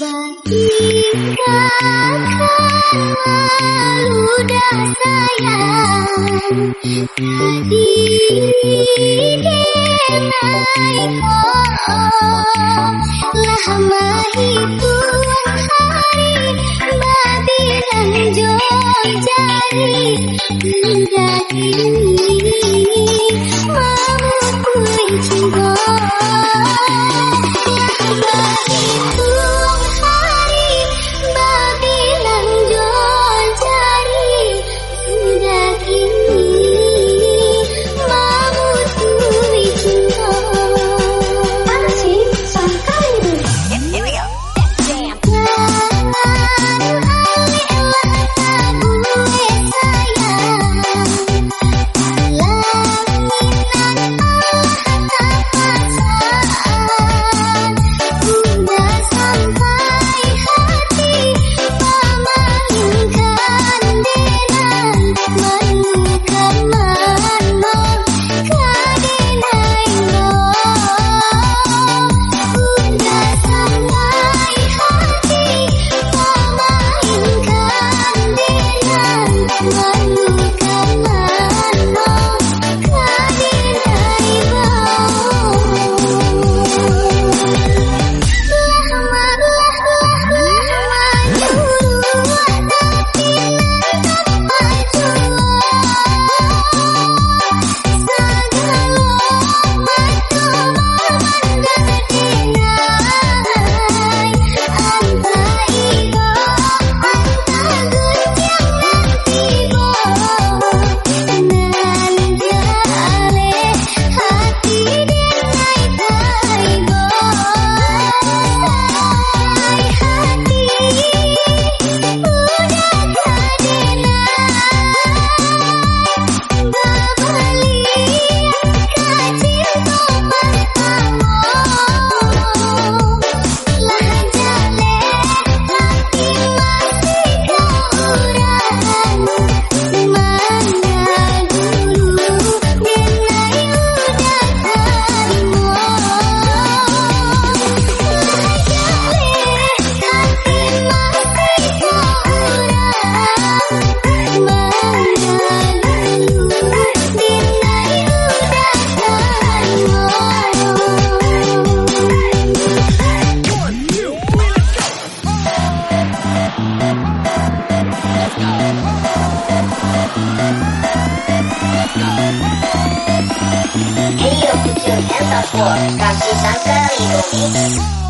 ludah sayang Lama hitungan hari Babi ranjol jari Benda kini Mamu kunci Lama hitungan night. Santa Claus, Santa. Claus,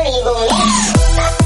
Amigo.